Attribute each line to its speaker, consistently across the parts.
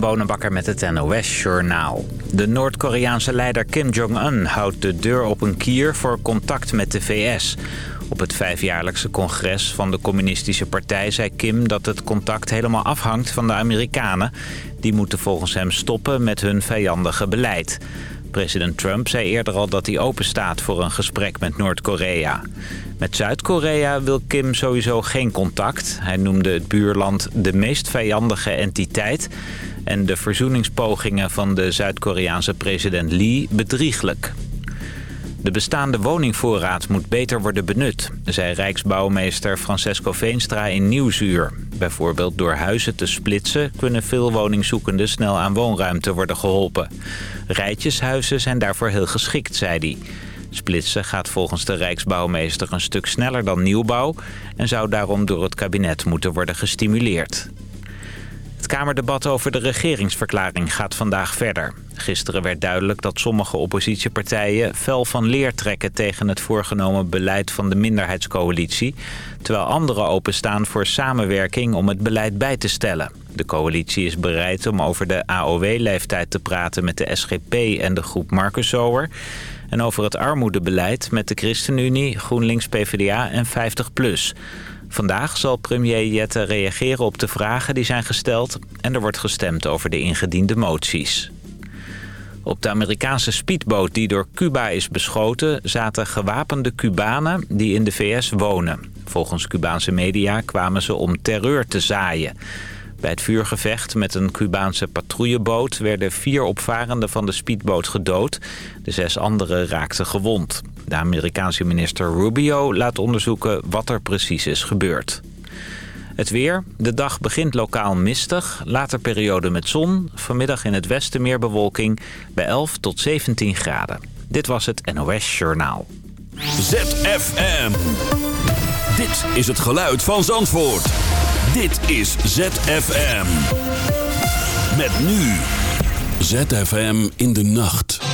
Speaker 1: Bonenbakker met het NOS Journaal. De Noord-Koreaanse leider Kim Jong-un houdt de deur op een kier voor contact met de VS. Op het vijfjaarlijkse congres van de communistische partij zei Kim dat het contact helemaal afhangt van de Amerikanen. Die moeten volgens hem stoppen met hun vijandige beleid. President Trump zei eerder al dat hij open staat voor een gesprek met Noord-Korea. Met Zuid-Korea wil Kim sowieso geen contact. Hij noemde het buurland de meest vijandige entiteit... en de verzoeningspogingen van de Zuid-Koreaanse president Lee bedrieglijk. De bestaande woningvoorraad moet beter worden benut, zei Rijksbouwmeester Francesco Veenstra in Nieuwsuur. Bijvoorbeeld door huizen te splitsen kunnen veel woningzoekenden snel aan woonruimte worden geholpen. Rijtjeshuizen zijn daarvoor heel geschikt, zei hij. Splitsen gaat volgens de Rijksbouwmeester een stuk sneller dan nieuwbouw... en zou daarom door het kabinet moeten worden gestimuleerd. Het Kamerdebat over de regeringsverklaring gaat vandaag verder. Gisteren werd duidelijk dat sommige oppositiepartijen fel van leer trekken tegen het voorgenomen beleid van de minderheidscoalitie, terwijl anderen openstaan voor samenwerking om het beleid bij te stellen. De coalitie is bereid om over de AOW-leeftijd te praten met de SGP en de groep Marcus Zoer en over het armoedebeleid met de ChristenUnie, GroenLinks PvdA en 50PLUS. Vandaag zal premier Jette reageren op de vragen die zijn gesteld... en er wordt gestemd over de ingediende moties. Op de Amerikaanse speedboot die door Cuba is beschoten... zaten gewapende Cubanen die in de VS wonen. Volgens Cubaanse media kwamen ze om terreur te zaaien. Bij het vuurgevecht met een Cubaanse patrouilleboot... werden vier opvarenden van de speedboot gedood. De zes anderen raakten gewond. De Amerikaanse minister Rubio laat onderzoeken wat er precies is gebeurd. Het weer. De dag begint lokaal mistig. Later periode met zon. Vanmiddag in het westen meer bewolking. Bij 11 tot 17 graden. Dit was het NOS Journaal.
Speaker 2: ZFM. Dit is het geluid van Zandvoort. Dit is ZFM. Met nu. ZFM in de nacht.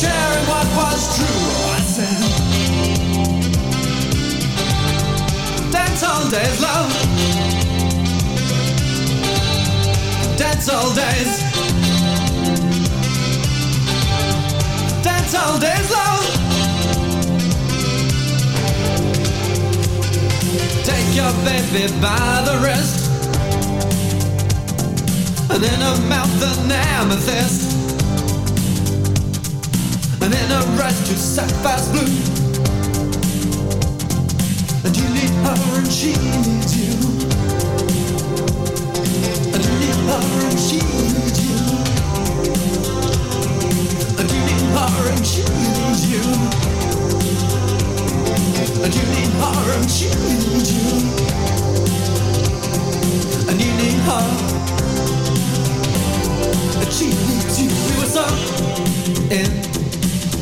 Speaker 3: sharing what was true. I said, Dance all days, love. Dance all days. Dance all days, love. Take your baby by the wrist, and in her mouth an amethyst in a rush to sapphire's blue. And you need her and she needs you. And you need her and she needs you. And you need her and she needs you. And you need her and she needs you. And you need her and she needs you. We were so in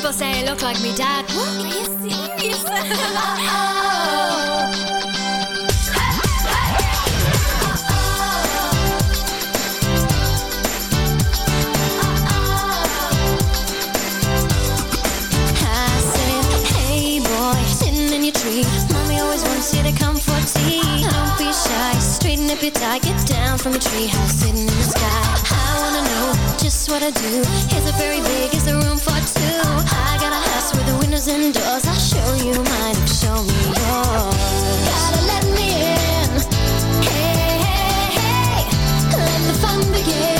Speaker 4: People say I look like me dad. What? Are you serious? oh. Mommy always wants you to come for tea Don't be shy, straighten up your tie Get down from a treehouse sitting in the sky just what I do. Is a very big? Is a room for two? I got a house with the windows and doors. I'll show you mine. Show me yours. Gotta let me in. Hey, hey, hey. Let the fun begin.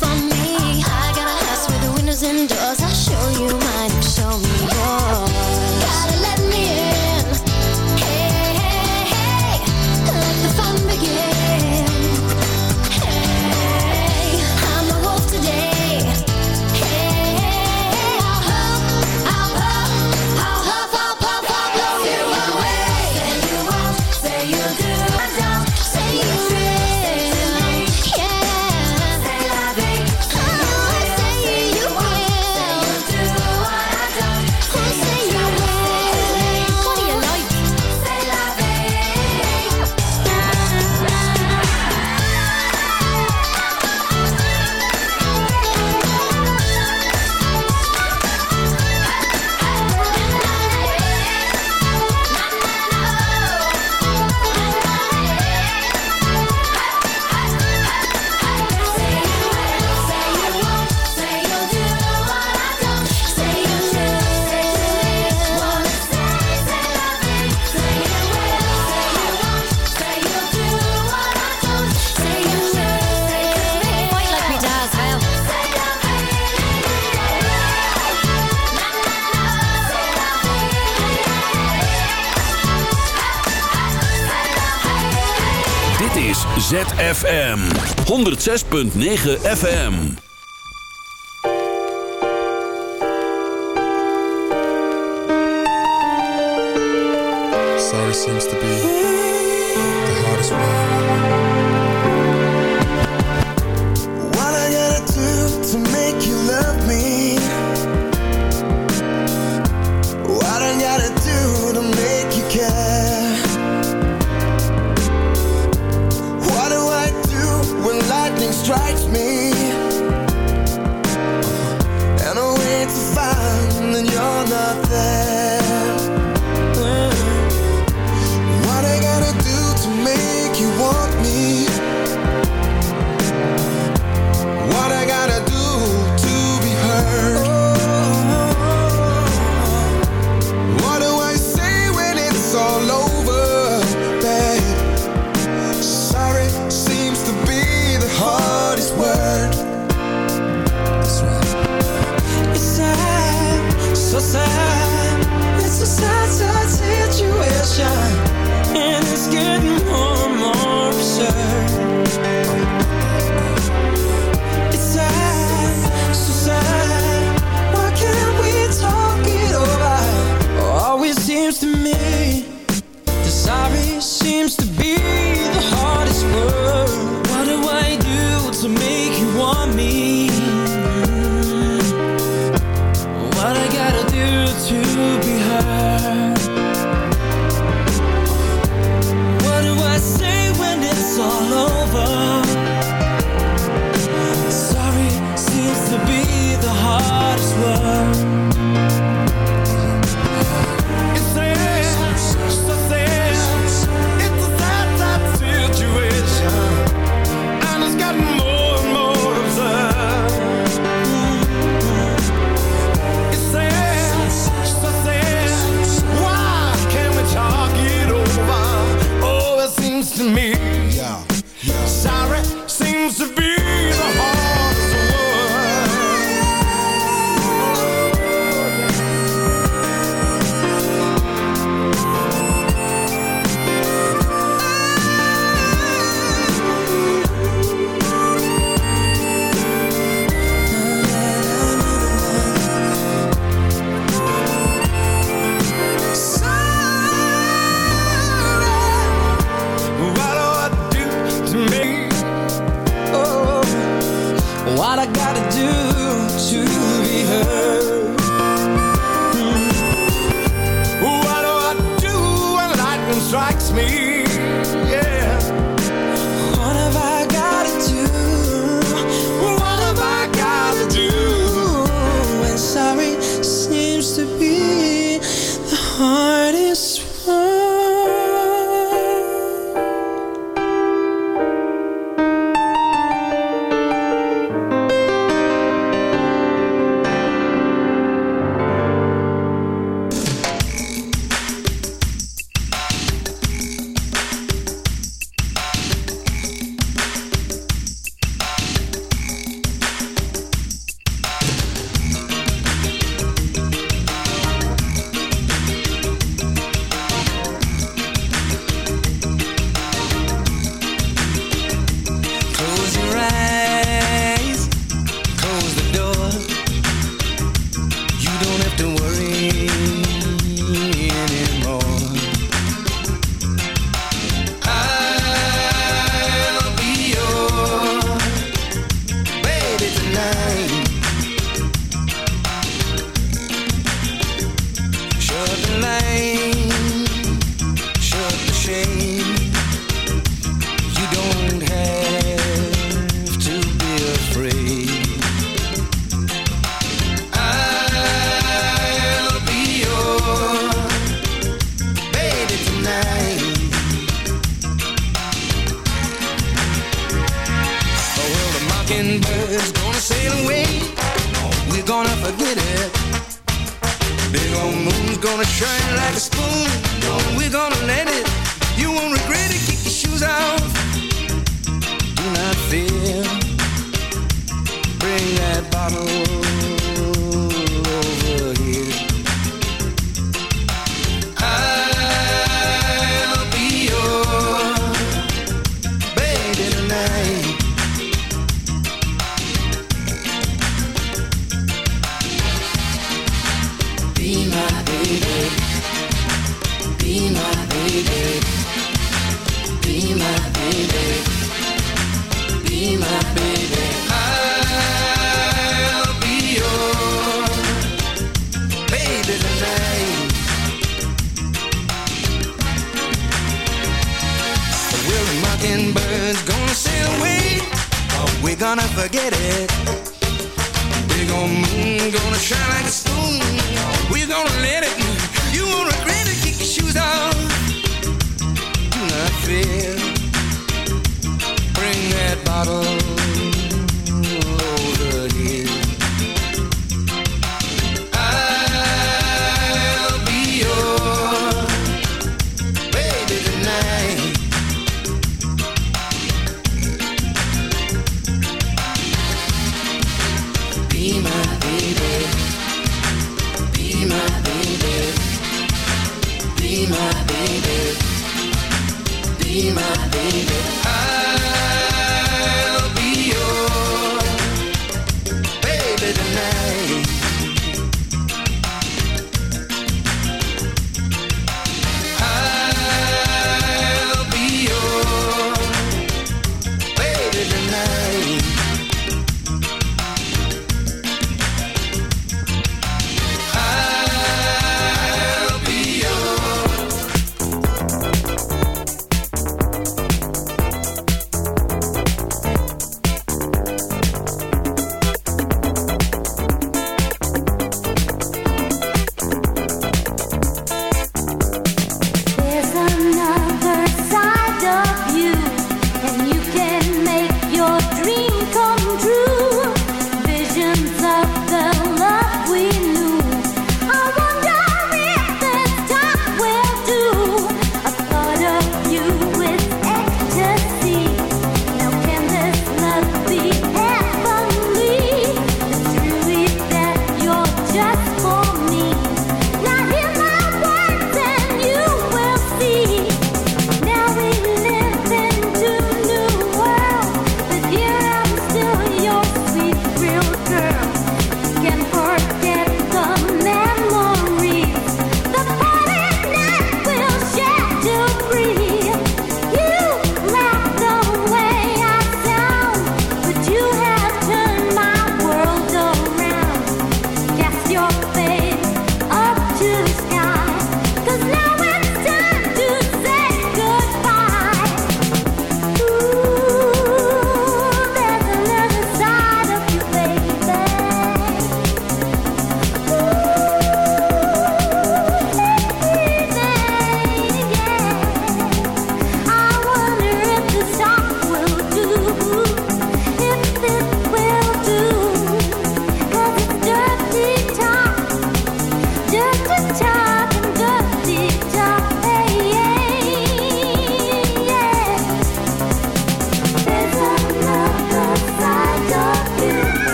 Speaker 5: 106.9 FM.
Speaker 6: What I gotta do to be heard.
Speaker 7: Hmm. What do I do when lightning strikes me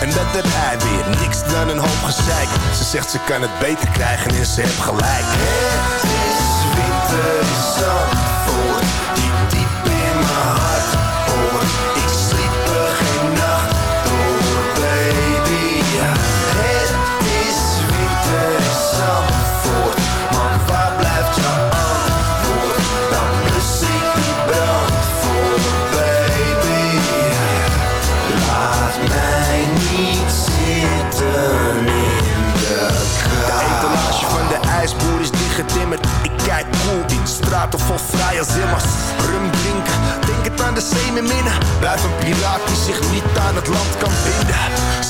Speaker 8: En dat heb hij weer. Niks dan een hoop gezeik. Ze zegt ze kan het beter krijgen en ze heeft gelijk. Vol vrije zimmers. Rum drinken, denk het aan de zee met minnen. Blijf een piraat die zich niet aan het land kan binden.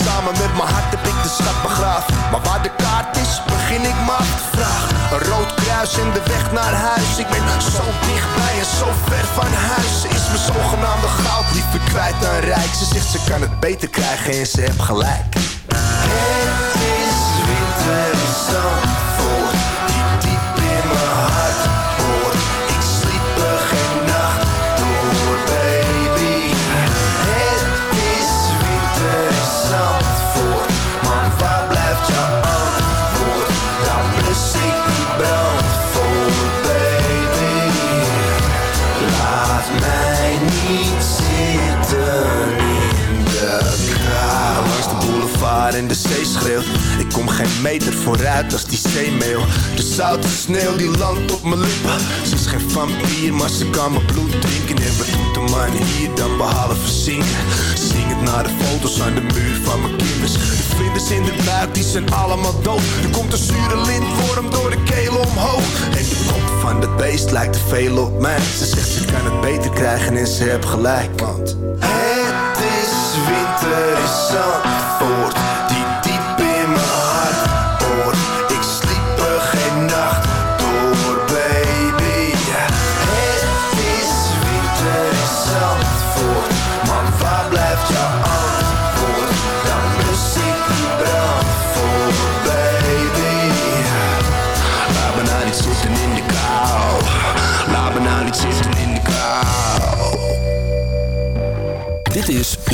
Speaker 8: Samen met mijn hart heb ik de schat begraven. Maar waar de kaart is, begin ik me af te vragen. Een rood kruis in de weg naar huis. Ik ben zo dichtbij en zo ver van huis. Ze is mijn zogenaamde goud liever kwijt dan rijk. Ze zegt ze kan het beter krijgen en ze heeft gelijk. Het is winter in kom geen meter vooruit als die zeemeel. De zoute sneeuw die landt op mijn lippen. Ze is geen vampier, maar ze kan mijn bloed drinken. En wat doet de man hier dan behalve zingen? Zing het naar de foto's aan de muur van mijn kinders. De vlinders in de buik, die zijn allemaal dood. Er komt een zure lintworm door de keel omhoog. En de kop van het beest lijkt te veel op mij. Ze zegt ze kan het beter krijgen en ze heeft gelijk. Want het is winter in Zandvoort,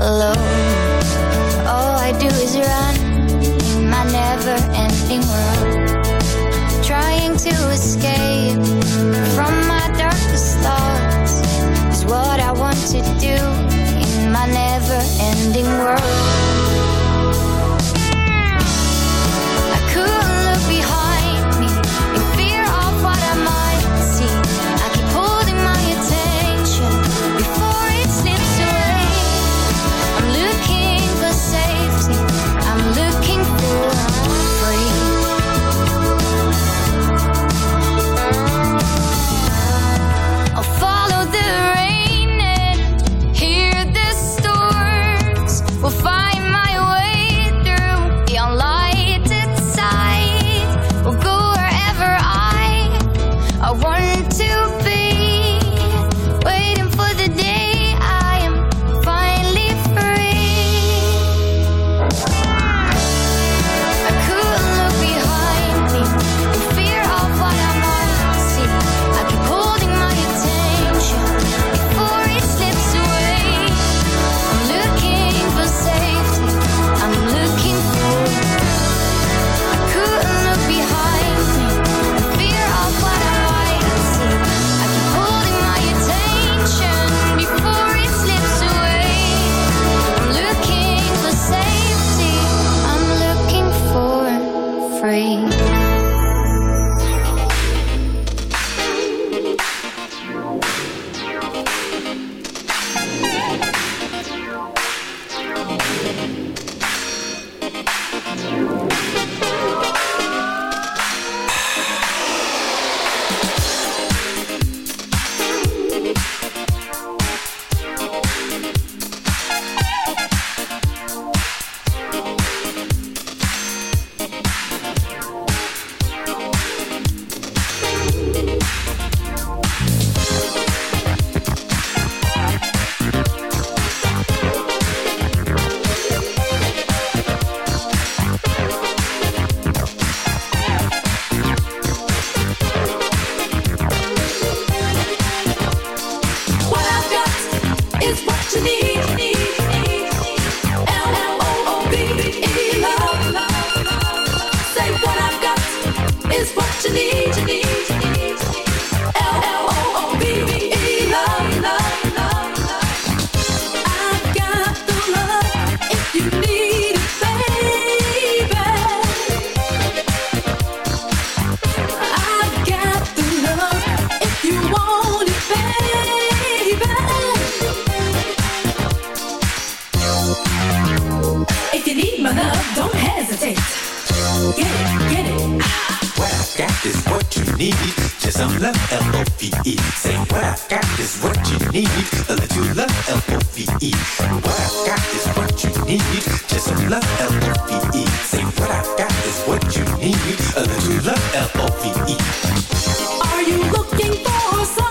Speaker 9: alone. All I do is run in my never ending world, trying to escape from my darkest thoughts. Is what I want to do in my never ending world. I
Speaker 10: got is what you need. Let you love L-O-V-E.
Speaker 11: What I've got is what you need. Just love L-O-V-E. Say what I've got is what you need. Let you love L-O-V-E.
Speaker 10: Are you looking for
Speaker 11: some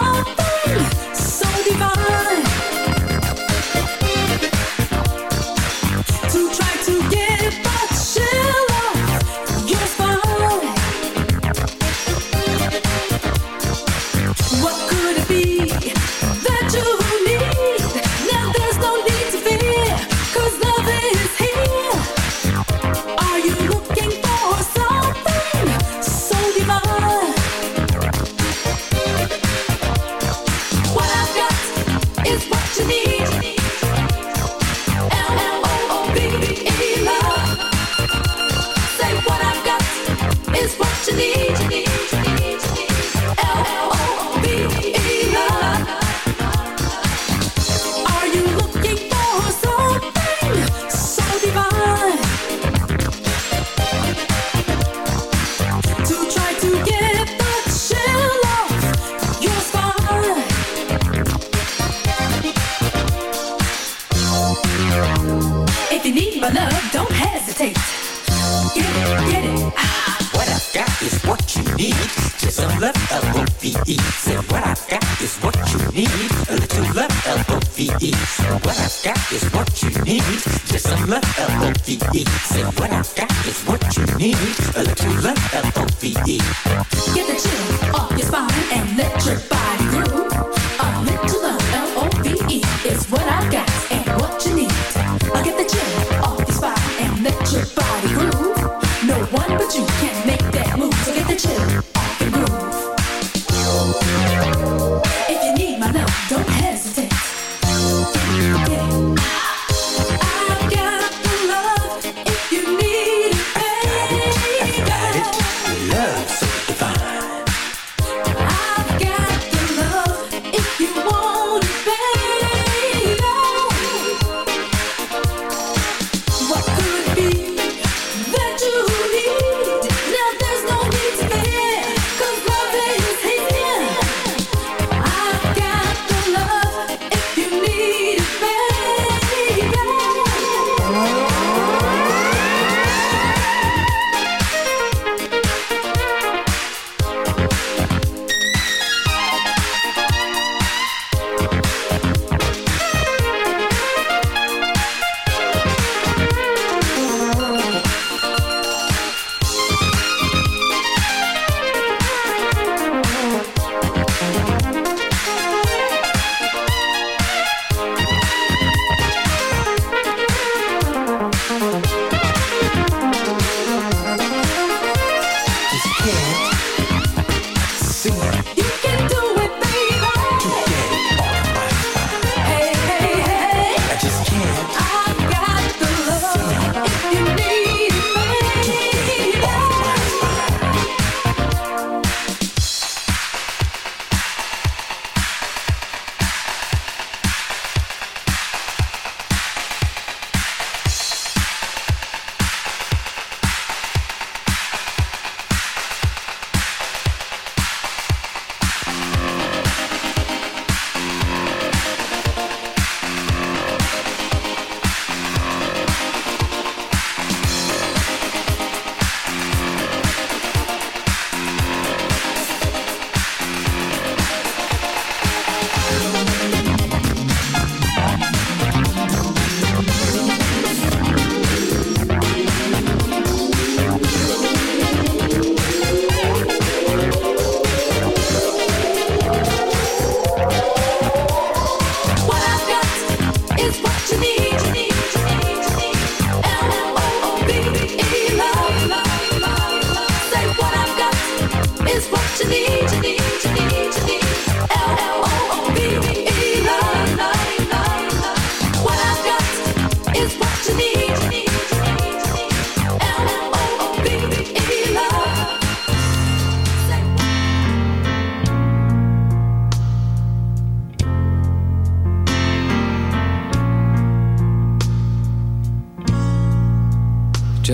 Speaker 10: No one but you can.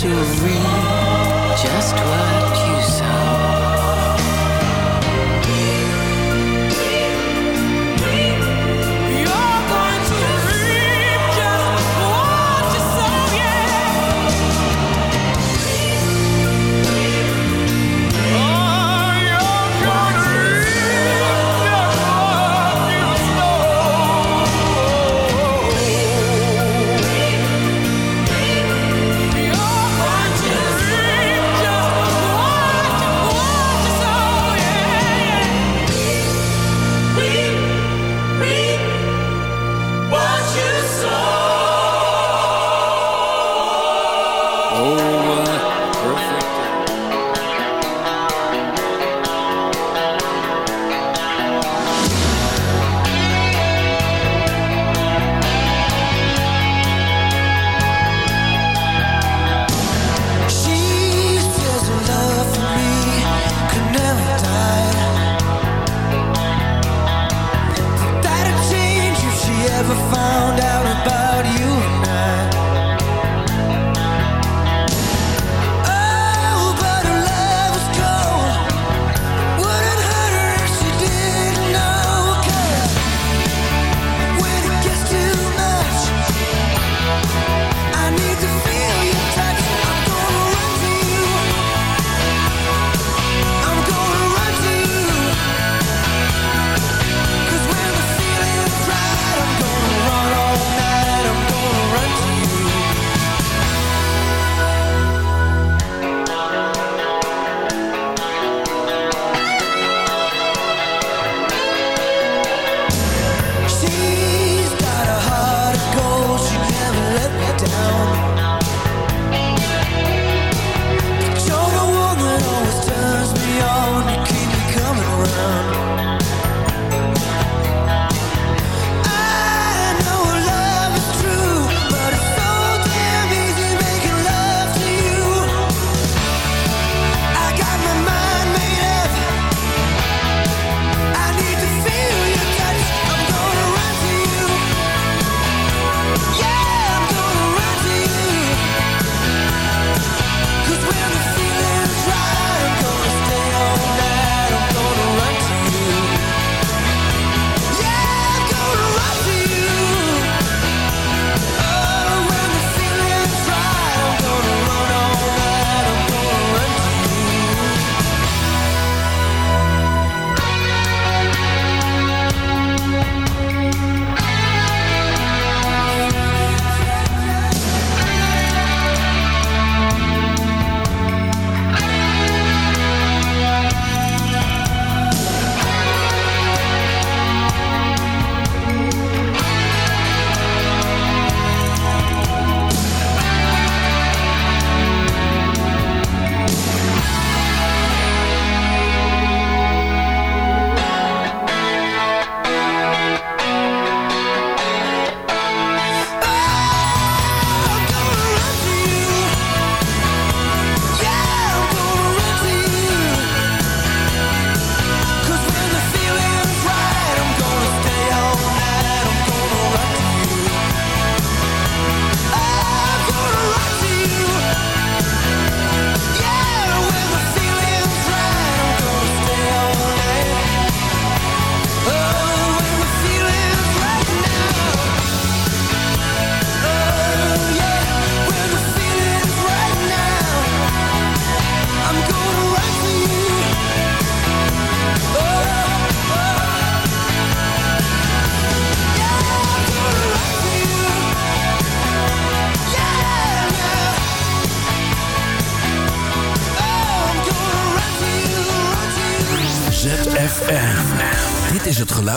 Speaker 7: To read Just what